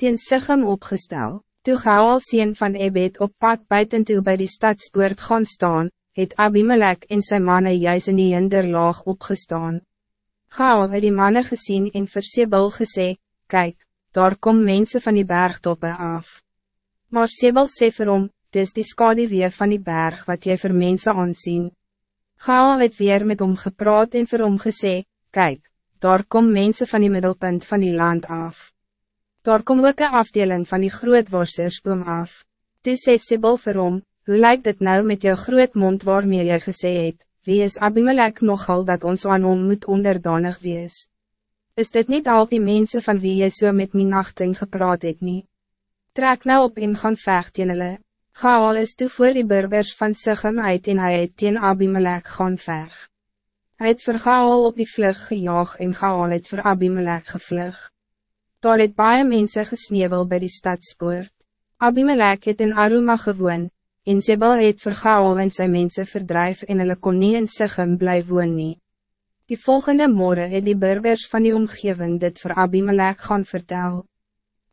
teen Sichem opgestel. Toe Gaal sien van Ebed op pad buiten toe by die stadspoort gaan staan, het Abimelech en zijn mannen juist in die hinderlaag opgestaan. Gaal het die mannen gezien en vir Sebel gesê, Kijk, daar kom mensen van die bergtoppe af. Maar Sebel sê vir hom, dis die skadewee van die berg wat jy vir mense aansien. Gaal het weer met hom gepraat en vir hom gesê, Kijk, daar kom mensen van die middelpunt van die land af. Daar kom ook een afdeling van die grootworsersboom af. Toe sê Sibyl vir hom, hoe lijkt het nou met jou groot mond waarmee jy gesê het, wie is Abimelech nogal dat ons aan hom moet onderdanig wees? Is dit niet al die mensen van wie jy so met my nachting gepraat het nie? Trek nou op en gaan vecht teen hulle. Gaal is toe voor die burgers van Sichem uit en hy het teen Abimelech gaan vecht. Hy het vir Gaal op die vlug gejaag en Gaal het vir Abimelech gevlug. Daar het baie mense gesneeuwel bij die stadspoort. Abimelech het in Aruma gewoon, en Sebel het vir Gaal en sy mense verdrijf en hulle kon nie in Sichem bly woon nie. Die volgende morgen het die burgers van die omgeving dit voor Abimelech gaan vertel.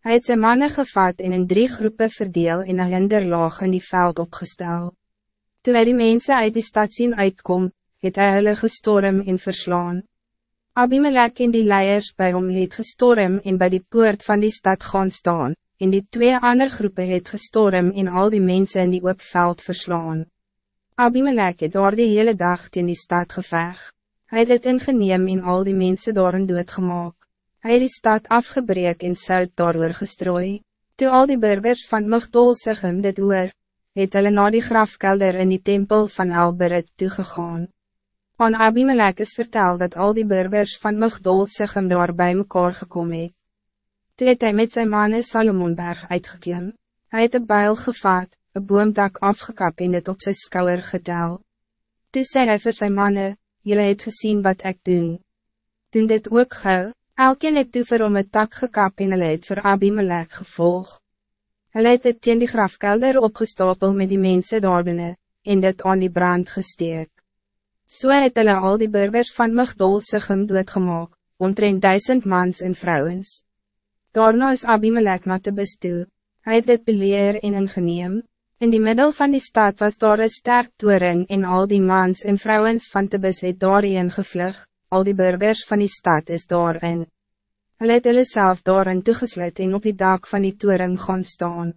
Hij het sy manne gevat en in drie groepen verdeel en een hinderlaag in die veld opgestel. Toen hy die mense uit die stad zien uitkom, het hy hulle gestorm en verslaan. Abimelech en die leiers bij hom het gestorm en bij die poort van die stad gaan staan, en die twee andere groepen het gestorm en al die mensen in die oopveld verslaan. Abimelech het door die hele dag in die stad geveg. Hij het het ingeneem en al die mensen door een doodgemaak. Hij het die stad afgebreek en zout daardoor gestrooi. Toe al die burgers van Mugdol zich in dit oor, het hulle na die grafkelder in die tempel van Elberit toegegaan. Aan Abimelech is vertel dat al die burgers van Mugdol zich hem daar bij mekaar gekomen het. Toe het hy met zijn mannen Salomonberg uitgekiem. Hij het een bijl gevaat, een boomdak afgekap en het op zijn skouwer getel. Toe sê hy vir sy manne, Julle het gezien wat ik doen. Doen dit ook gauw, elkeen het toe vir om een tak gekap en hulle het vir Abimelech gevolg. Hulle het het teen die grafkelder opgestapel met die mensen daar binnen, en dit aan die brand gesteek. So het hulle al die burgers van Migdol Sigem doodgemaak, omtrent duisend mans en vrouwens. Daarna is Abimelech na te bestoe, hy het dit beleer en ingeneem. In die middel van die stad was daar een sterk toering en al die mans en vrouwens van Tebes het daarin gevlug, al die burgers van die stad is daarin. Hulle het hulle self daarin toegesluit en op die dak van die toering gaan staan.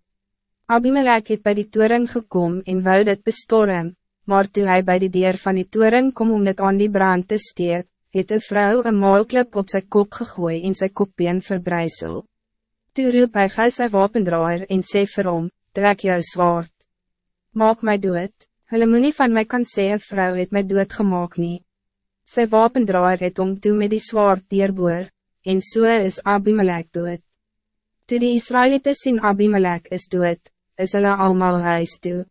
Abimelech het by die toering gekom en wou dit bestorm, maar toe hy by die deur van die toren kom om dit aan die brand te steek, het een vrouw een maalklip op zijn kop gegooi en sy kopbeen verbrijzel. Toe roep hy gij sy wapendraaier en sê vir hom, trek jou zwaard. Maak my dood, hulle moet nie van my kan sê een vrou het my dood gemaakt nie. Sy wapendraaier het om toe met die zwaard dierboer, en so is Abimelech dood. Toe die Israëlieten sien Abimelech is dood, is hulle allemaal huis toe.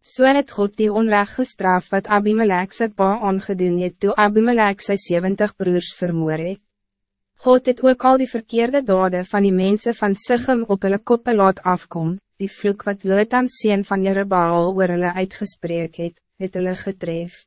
So het God die onrecht gestraf wat Abimelech sy pa aangedoen het toe Abimelech sy 70 broers vermoor het. God het ook al die verkeerde dade van die mensen van Sichem op hulle koppe laat afkom, die vloek wat Lotham sien van Jerubaal oor hulle uitgespreek het, het hulle getref.